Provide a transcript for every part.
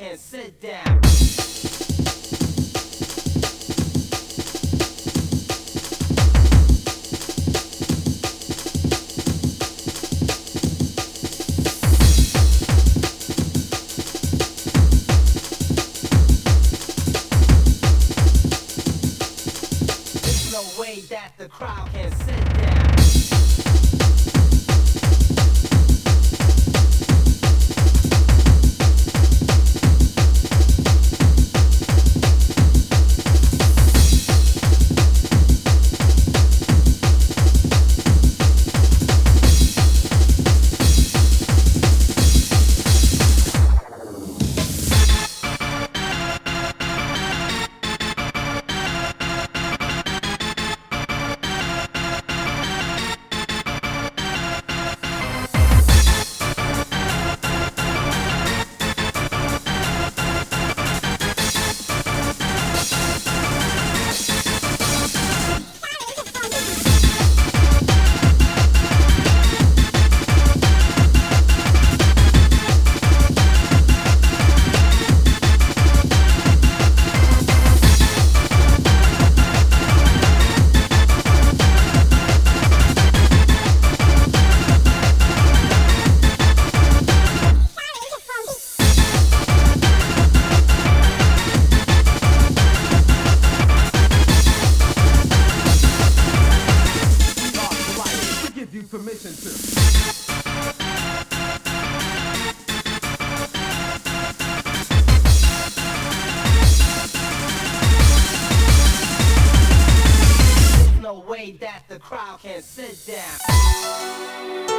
can sit down. There's no way that the crowd can Crowd can sit down.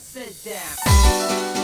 sit down.